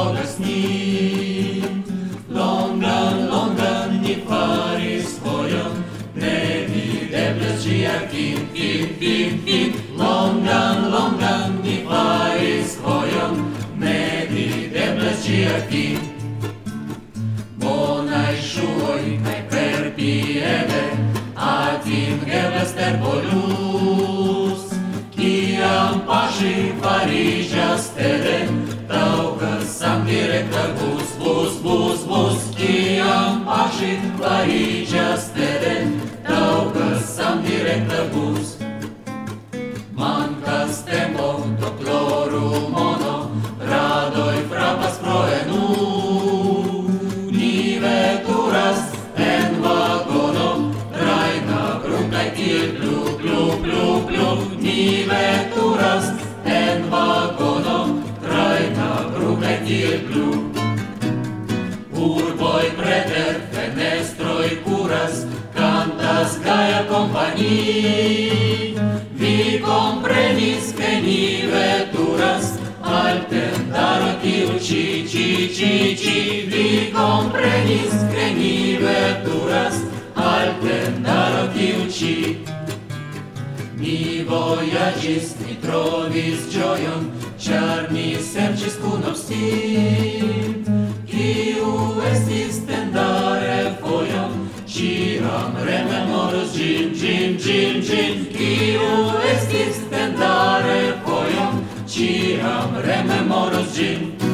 blogas ni. Longan, longan ni faris vojon, nevideblas ĝia fin, fin, fin, fin. Longan, longan ni faris vojon, nevideblas ĝia fin. Bonaj ŝuoj kaj perpiede atingeblas per volus, kiam paŝi faris директор бус, бус, бус, бус, Kiam pașit Parija steren, dau că sam director bus. Manca stemo, doctoru mono, radoj frapas proenu. Niveturas en vagono, raina brungai tiel plu, plu, plu, plu, niveturas en kaj tiel plu Urboj preter fenestroj kuras Kantas gaja kompani Vi komprenis, ke ni veturas Al tendaro tiu ci ci ci ci. Vi komprenis, ke ni veturas Al tendaro tiu ci. Mi vojaĝis, mi trovis ĝojon, ĉar mi serĉis kun obstin, kiu estis tendare fojon, ĉiam rememoros ĝin, ĝin, ĝin, ĝin, kiu estis tendare fojon, ĉiam rememoros ĝin.